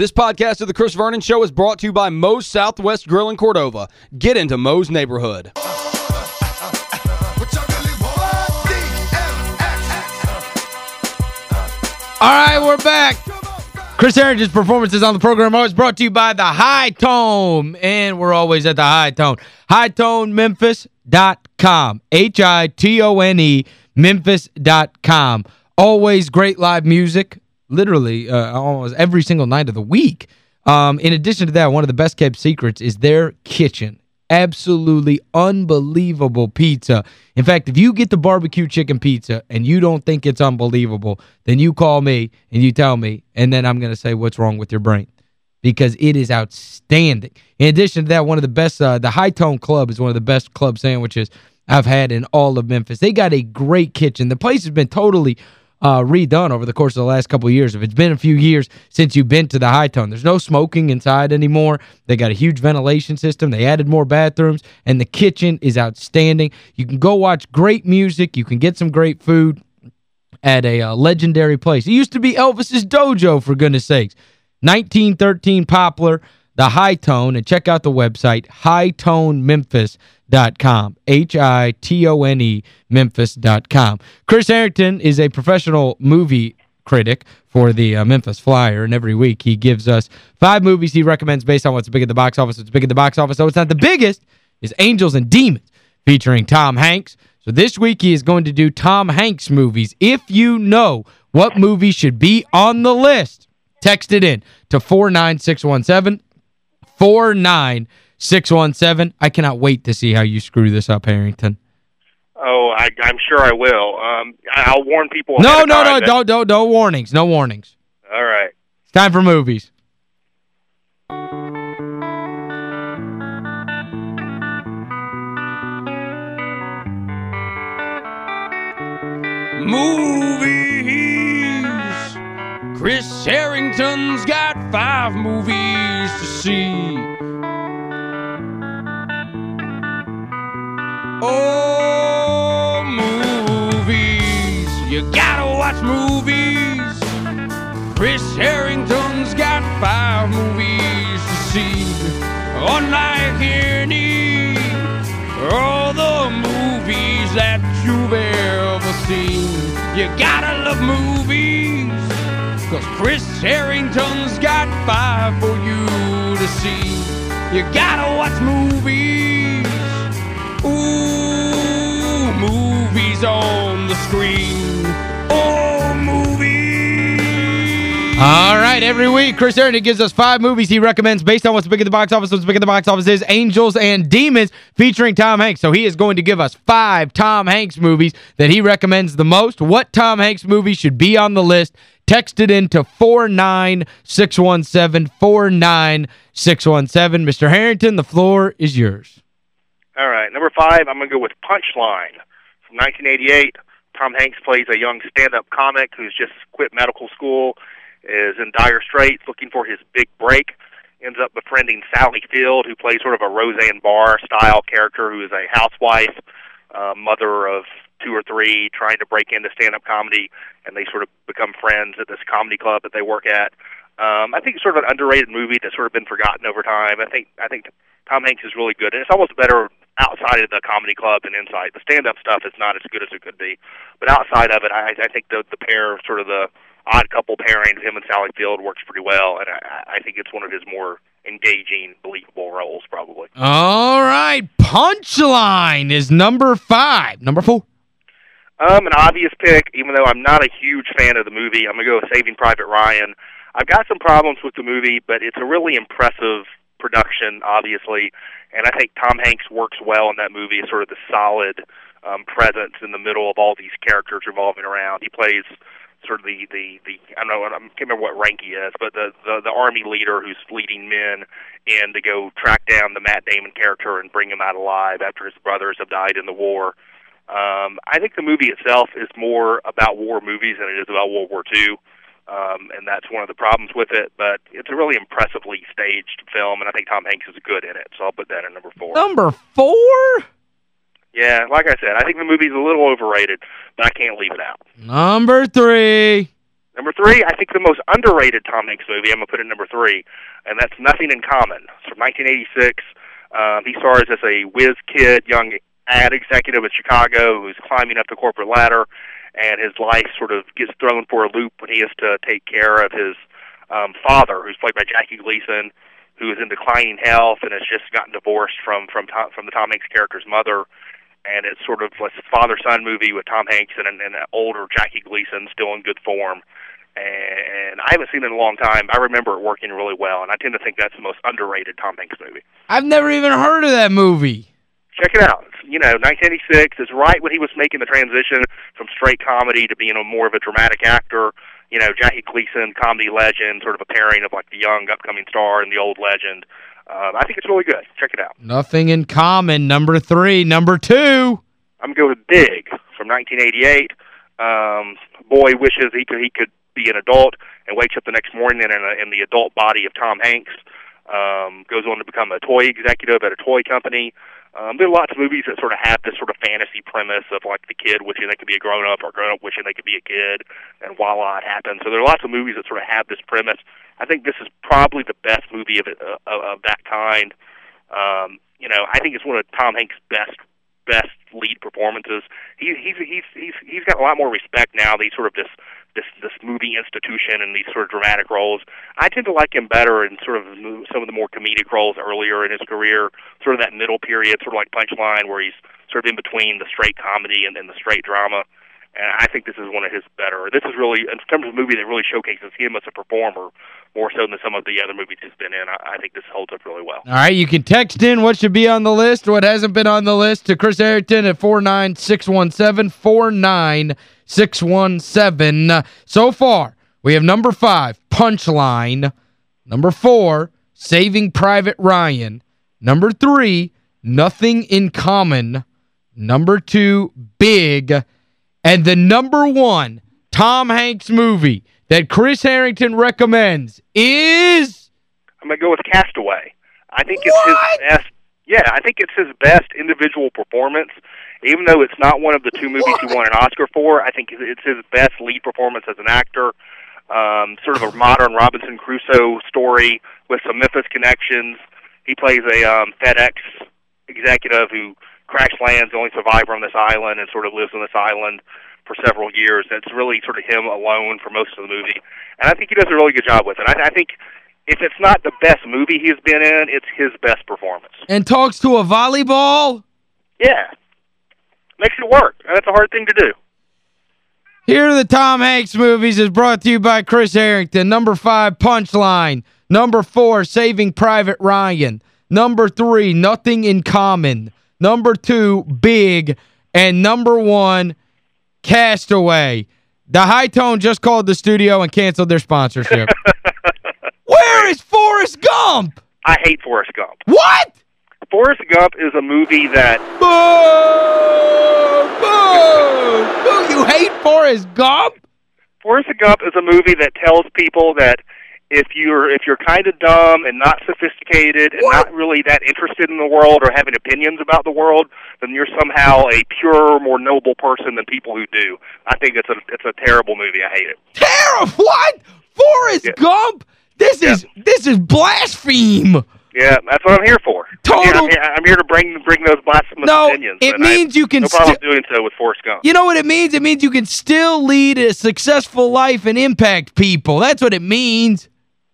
This podcast of The Chris Vernon Show is brought to you by Moe's Southwest Grill in Cordova. Get into Moe's neighborhood. All right, we're back. Chris Herrington's performances on the program always brought to you by The High Tone. And we're always at The High Tone. HighToneMemphis.com. H-I-T-O-N-E Memphis.com. Always great live music, literally uh, almost every single night of the week. Um, in addition to that, one of the best kept secrets is their kitchen absolutely unbelievable pizza. In fact, if you get the barbecue chicken pizza and you don't think it's unbelievable, then you call me and you tell me, and then I'm going to say what's wrong with your brain because it is outstanding. In addition to that, one of the best, uh, the High Tone Club is one of the best club sandwiches I've had in all of Memphis. They got a great kitchen. The place has been totally uh, redone over the course of the last couple years. If it's been a few years since you've been to the High Tone, there's no smoking inside anymore. They got a huge ventilation system. They added more bathrooms, and the kitchen is outstanding. You can go watch great music. You can get some great food at a uh, legendary place. It used to be Elvis's Dojo, for goodness sakes. 1913 Poplar, the High Tone, and check out the website, hightonememphis.com, H-I-T-O-N-E, memphis.com. Chris Herrington is a professional movie critic for the uh, Memphis Flyer, and every week he gives us five movies he recommends based on what's big at the box office. What's big at the box office, so it's not the biggest, is Angels and Demons, featuring Tom Hanks. So this week he is going to do Tom Hanks movies. If you know what movie should be on the list, text it in to 49617 49617. I cannot wait to see how you screw this up, Herrington. Oh, I, I'm sure I will. Um, I'll warn people. No, no, no, don't, don't, no warnings. No warnings. All right. It's time for movies. Movies. Chris Herrington's got five movies to see. Oh, movies. You gotta watch movies. Chris Herrington's got five movies to see. Unlike any all the movies that you've ever seen. You gotta love movies. Cause Chris Herrington's got five for you to see. You gotta watch movies. Ooh, movies on the screen. Oh, movies. All right, every week, Chris Herrington gives us five movies he recommends based on what's big at the box office. What's big at the box office is Angels and Demons featuring Tom Hanks. So he is going to give us five Tom Hanks movies that he recommends the most. What Tom Hanks movie should be on the list? Text it in to 49617, 49617. Mr. Herrington, the floor is yours. All right. Number five, I'm going to go with Punchline from 1988. Tom Hanks plays a young stand-up comic who's just quit medical school, is in dire straits, looking for his big break. Ends up befriending Sally Field, who plays sort of a Roseanne Barr-style character who is a housewife, uh, mother of two or three, trying to break into stand-up comedy, and they sort of become friends at this comedy club that they work at. Um, I think it's sort of an underrated movie that's sort of been forgotten over time. I think I think Tom Hanks is really good, and it's almost better outside of the comedy club than inside. The stand-up stuff is not as good as it could be, but outside of it, I, I think the the pair, sort of the odd couple pairing, him and Sally Field works pretty well, and I, I think it's one of his more engaging, believable roles, probably. All right, Punchline is number five. Number four. Um, an obvious pick, even though I'm not a huge fan of the movie. I'm gonna go with Saving Private Ryan. I've got some problems with the movie, but it's a really impressive production, obviously, and I think Tom Hanks works well in that movie sort of the solid um, presence in the middle of all these characters revolving around. He plays sort of the the the I don't know I can't remember what rank he is, but the the, the army leader who's leading men in to go track down the Matt Damon character and bring him out alive after his brothers have died in the war. Um, I think the movie itself is more about war movies than it is about World War II. Um, and that's one of the problems with it, but it's a really impressively staged film, and I think Tom Hanks is good in it, so I'll put that in number four. Number four? Yeah, like I said, I think the movie's a little overrated, but I can't leave it out. Number three. Number three, I think the most underrated Tom Hanks movie, I'm going to put it number three, and that's Nothing in Common. It's from 1986. Um, he stars as a whiz kid, young ad executive in Chicago who's climbing up the corporate ladder, and his life sort of gets thrown for a loop when he has to take care of his um, father, who's played by Jackie Gleason, who is in declining health and has just gotten divorced from from Tom, from the Tom Hanks character's mother. And it's sort of like a father-son movie with Tom Hanks and, and an older Jackie Gleason still in good form and I haven't seen it in a long time. I remember it working really well, and I tend to think that's the most underrated Tom Hanks movie. I've never even heard of that movie. Check it out. You know, 1986 is right when he was making the transition from straight comedy to being a more of a dramatic actor. You know, Jackie Gleason, comedy legend, sort of a pairing of like the young upcoming star and the old legend. Uh, I think it's really good. Check it out. Nothing in common. Number three. Number two. I'm going to go with Big from 1988. Um, boy wishes he could he could be an adult and wakes up the next morning in, a, in the adult body of Tom Hanks. Um, goes on to become a toy executive at a toy company. Um, there are lots of movies that sort of have this sort of fantasy premise of like the kid wishing they could be a grown up or grown up wishing they could be a kid, and voila, it happens. So there are lots of movies that sort of have this premise. I think this is probably the best movie of it, uh, of that kind. Um, you know, I think it's one of Tom Hanks' best best lead performances. He, he's he's he's he's got a lot more respect now. That he's sort of this this this movie institution and these sort of dramatic roles. I tend to like him better in sort of some of the more comedic roles earlier in his career, sort of that middle period, sort of like Punchline, where he's sort of in between the straight comedy and then the straight drama. And I think this is one of his better. This is really, in terms of a movie that really showcases him as a performer more so than some of the other movies he's been in. I, I think this holds up really well. All right, you can text in what should be on the list, what hasn't been on the list to Chris Herrington at 49617, 49617. So far, we have number five, Punchline. Number four, Saving Private Ryan. Number three, Nothing in Common. Number two, Big. And the number one Tom Hanks movie that Chris Herrington recommends is... I'm going to go with Castaway. I think it's his best... Yeah, I think it's his best individual performance. Even though it's not one of the two movies what? he won an Oscar for, I think it's his best lead performance as an actor. Um, sort of a modern Robinson Crusoe story with some Memphis connections. He plays a um, FedEx executive who crash lands, the only survivor on this island, and sort of lives on this island for several years. It's really sort of him alone for most of the movie, and I think he does a really good job with it. I, I think if it's not the best movie he's been in, it's his best performance. And talks to a volleyball? Yeah. Makes it work, and that's a hard thing to do. Here are the Tom Hanks movies is brought to you by Chris Herrington. Number five, Punchline. Number four, Saving Private Ryan. Number three, Nothing in Common. Number two, Big. And number one, Castaway. The High Tone just called the studio and canceled their sponsorship. Where is Forrest Gump? I hate Forrest Gump. What? Forrest Gump is a movie that... Boo! Boo! Boo! You hate Forrest Gump? Forrest Gump is a movie that tells people that if you're if you're kind of dumb and not sophisticated and what? not really that interested in the world or having opinions about the world, then you're somehow a purer, more noble person than people who do. I think it's a it's a terrible movie. I hate it. Terrible? What? Forrest yeah. Gump? This yeah. is this is blaspheme. Yeah, that's what I'm here for. Total. I'm here, I'm here to bring bring those blasphemous no, opinions. it means you can... No problem doing so with Forrest Gump. You know what it means? It means you can still lead a successful life and impact people. That's what it means.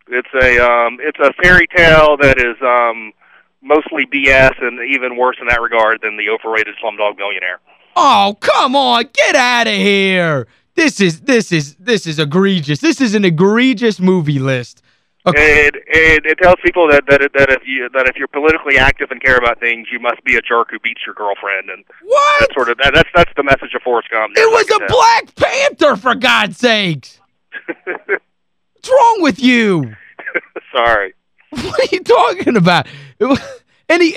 It's a um, it's a fairy tale that is um, mostly BS and even worse in that regard than the overrated Slumdog Millionaire. Oh, come on, get out of here. This is this is this is egregious. This is an egregious movie list. Okay. And, and it tells people that that that if you that if you're politically active and care about things, you must be a jerk who beats your girlfriend and what? That's sort of that, that's that's the message of Forrest Gump. It was a Black Panther for God's sakes. What's wrong with you? Sorry. What are you talking about? Any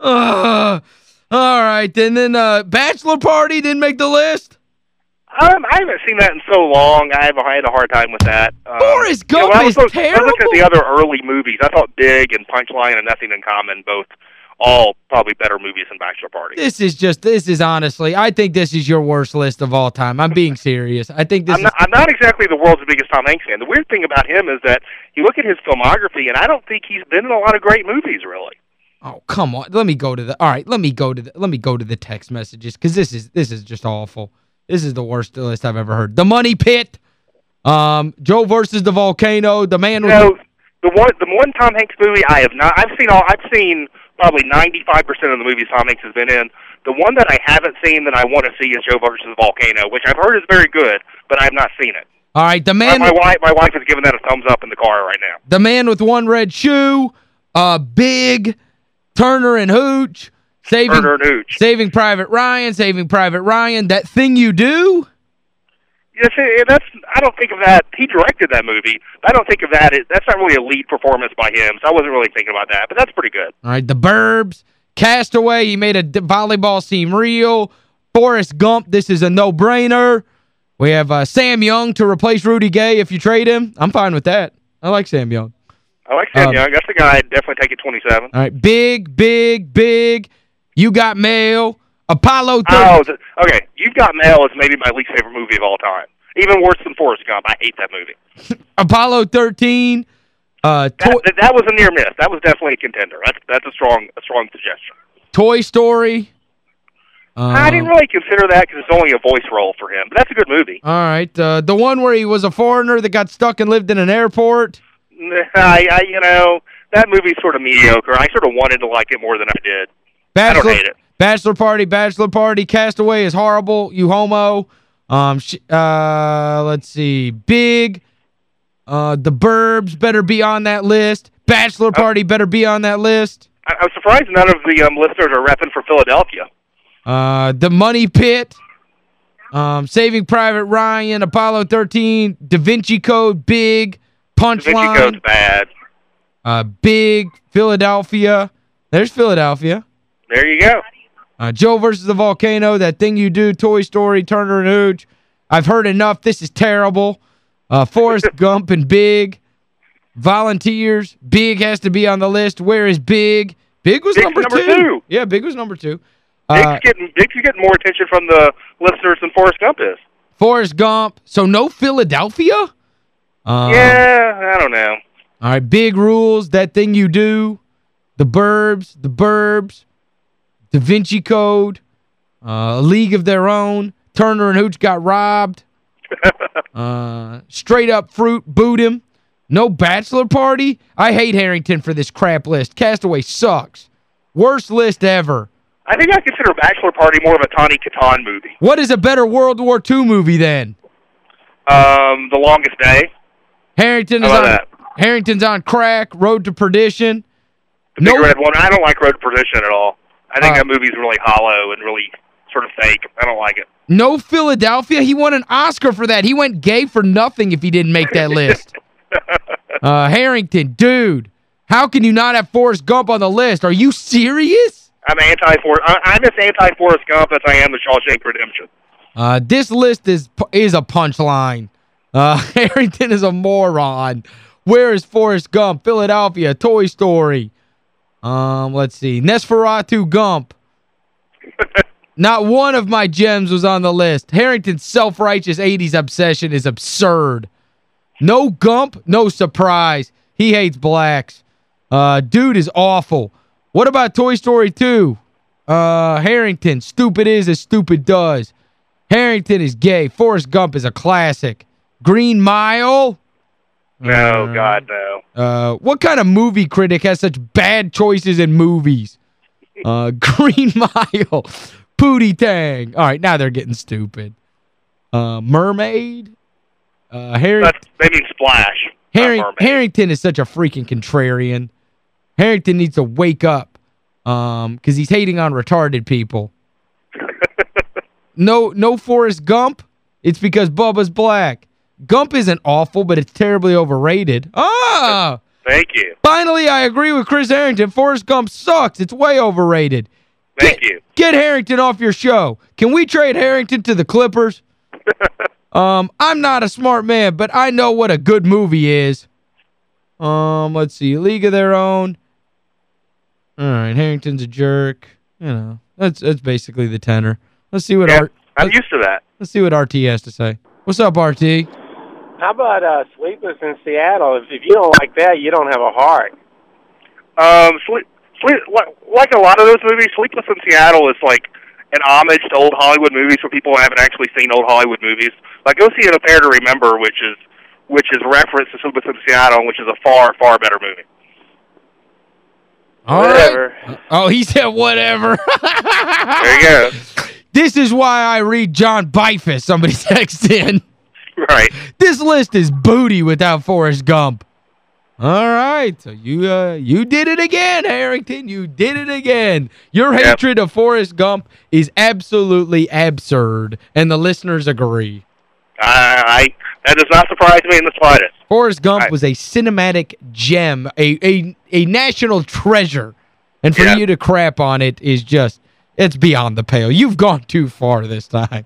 uh, all right, and then uh, Bachelor Party didn't make the list? Um, I haven't seen that in so long. I have I had a hard time with that. Um, Forrest Gump you know, is terrible. I looked at the other early movies. I thought Big and Punchline and Nothing in Common both all probably better movies than Bachelor Party. This is just, this is honestly, I think this is your worst list of all time. I'm being serious. I think this I'm not, I'm not exactly the world's biggest Tom Hanks fan. The weird thing about him is that you look at his filmography, and I don't think he's been in a lot of great movies, really. Oh, come on. Let me go to the All right, let me go to the let me go to the text messages cuz this is this is just awful. This is the worst list I've ever heard. The Money Pit. Um Joe versus the Volcano, The Man with no, the one the one Tom Hanks movie I have not I've seen all I've seen probably 95% of the movies Tom Hanks has been in. The one that I haven't seen that I want to see is Joe versus the Volcano, which I've heard is very good, but I have not seen it. All right, the man my, my wife my wife is giving that a thumbs up in the car right now. The Man with One Red Shoe, uh Big Turner and Hooch, Saving Turner and Hooch. Saving Private Ryan, Saving Private Ryan, That Thing You Do. Yes, that's. I don't think of that. He directed that movie. I don't think of that. As, that's not really a lead performance by him, so I wasn't really thinking about that. But that's pretty good. All right, The Burbs, Castaway, he made a volleyball seem real. Forrest Gump, this is a no-brainer. We have uh, Sam Young to replace Rudy Gay if you trade him. I'm fine with that. I like Sam Young. I like Sam Um, Young. That's the guy I'd definitely take at 27. All right, big, big, big. You got mail. Apollo 30. Oh, okay. You've Got Mail is maybe my least favorite movie of all time. Even worse than Forrest Gump. I hate that movie. Apollo 13. Uh, That, that, was a near miss. That was definitely a contender. That's that's a strong a strong suggestion. Toy Story. Um, I didn't really consider that because it's only a voice role for him. But that's a good movie. All right. Uh, the one where he was a foreigner that got stuck and lived in an airport. I, I you know that movie's sort of mediocre. I sort of wanted to like it more than I did. I don't Bachelor, hate it. Bachelor Party, Bachelor Party, Castaway is horrible, you homo. Um, uh, let's see, Big, uh, The Burbs better be on that list. Bachelor Party better be on that list. I, I'm surprised none of the um, listeners are repping for Philadelphia. Uh, The Money Pit, um, Saving Private Ryan, Apollo 13, Da Vinci Code, Big, Punchline. Da Vinci Code's bad. uh, Big, Philadelphia. There's Philadelphia. There you go. Uh, Joe versus the Volcano, That Thing You Do, Toy Story, Turner and Hooch. I've heard enough. This is terrible. Uh, Forrest Gump and Big. Volunteers. Big has to be on the list. Where is Big? Big was number, number two. two. Yeah, Big was number two. Big's Uh, getting Big's getting more attention from the listeners than Forrest Gump is. Forrest Gump. So no Philadelphia? Uh, yeah, I don't know. All right, Big Rules, That Thing You Do, The Burbs, The Burbs, Da Vinci Code, uh, A League of Their Own, Turner and Hooch got robbed, uh, Straight Up Fruit, Boot Him, No Bachelor Party. I hate Herrington for this crap list. Castaway sucks. Worst list ever. I think I consider Bachelor Party more of a Tawny Kitaen movie. What is a better World War II movie then? Um, The Longest Day. Herrington is on that? Herrington's on crack, Road to Perdition. The Big No- Red One. I don't like Road to Perdition at all. I think Uh, that movie's really hollow and really sort of fake. I don't like it. No Philadelphia. He won an Oscar for that. He went gay for nothing if he didn't make that list. uh, Herrington, dude, how can you not have Forrest Gump on the list? Are you serious? I'm anti for I'm as anti Forrest Gump as I am the Shawshank Redemption. Uh, this list is is a punchline. Uh, Herrington is a moron. Where is Forrest Gump? Philadelphia, Toy Story. Um, let's see. Nesferatu Gump. Not one of my gems was on the list. Herrington's self-righteous 80s obsession is absurd. No Gump, no surprise. He hates blacks. Uh, dude is awful. What about Toy Story 2? Uh, Herrington, stupid is as stupid does. Herrington is gay. Forrest Gump is a classic. Green Mile? No, Uh, God, no. Uh, what kind of movie critic has such bad choices in movies? Uh, Green Mile. Pootie Tang. All right, now they're getting stupid. Uh, Mermaid. Uh, Harry, That's, they mean Splash. Harry, Herrington is such a freaking contrarian. Herrington needs to wake up um, because he's hating on retarded people. No no Forrest Gump. It's because Bubba's black. Gump isn't awful, but it's terribly overrated. Ah! Thank you. Finally, I agree with Chris Herrington. Forrest Gump sucks. It's way overrated. Thank get, you. Get Herrington off your show. Can we trade Herrington to the Clippers? um, I'm not a smart man, but I know what a good movie is. Um, let's see. League of Their Own. All right, Herrington's a jerk. You know, that's that's basically the tenor. Let's see what Yeah, Art I'm used to that. let's see what RT has to say. What's up, RT? How about uh, Sleepless in Seattle? If, if you don't like that, you don't have a heart. Um, sleep, sleep, like, like a lot of those movies, Sleepless in Seattle is like an homage to old Hollywood movies for people who haven't actually seen old Hollywood movies. Like, go see An Affair to Remember, which is which is reference to Sleepless in Seattle, which is a far, far better movie. All right. Whatever. Oh, he said whatever. There you go. This is why I read John Beifuss, somebody texted in. Right. This list is booty without Forrest Gump. All right. So you uh, you did it again, Herrington. You did it again. Your Yep. hatred of Forrest Gump is absolutely absurd, and the listeners agree. I, I that does not surprise me in the slightest. Forrest Gump I- was a cinematic gem, a a a national treasure. And for Yeah. you to crap on it is just it's beyond the pale. You've gone too far this time.